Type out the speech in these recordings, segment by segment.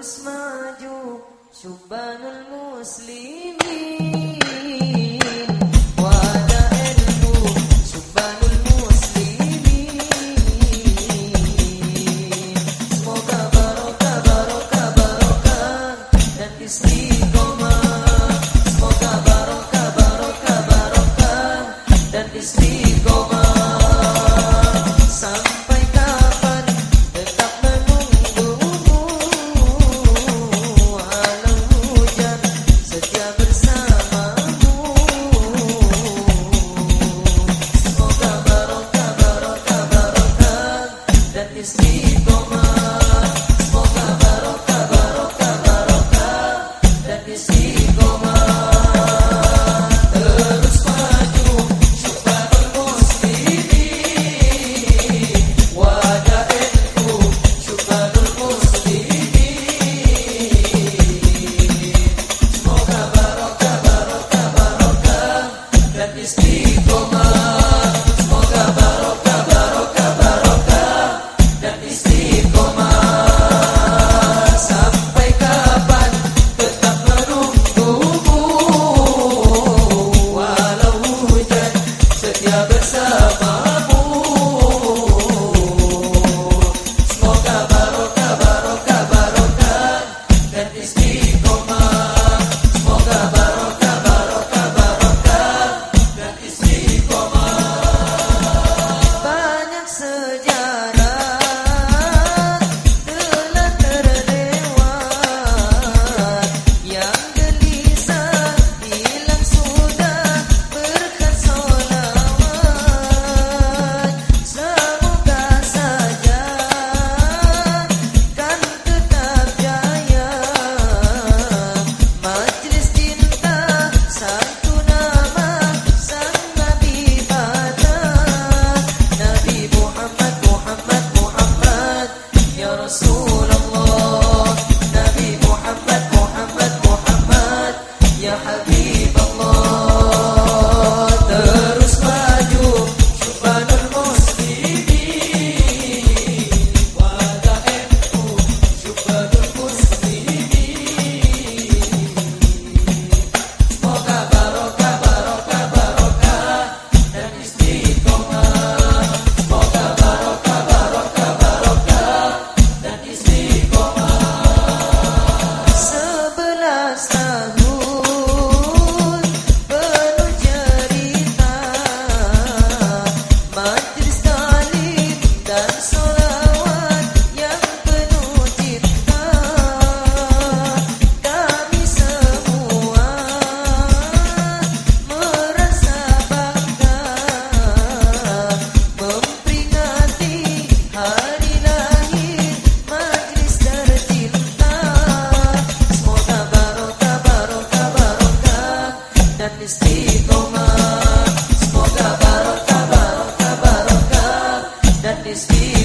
terus maju Subhanal Muslimin. is me. istiqomah Semoga barokah, barokah, barokah. Dan istiqomah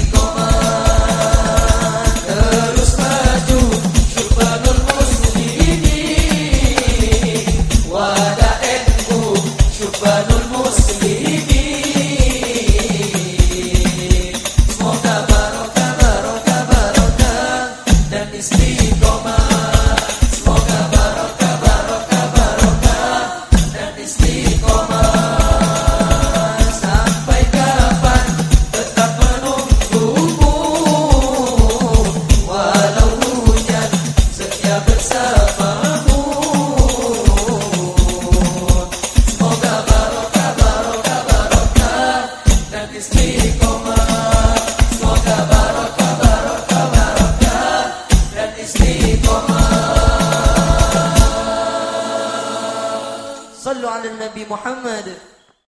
على النبي محمد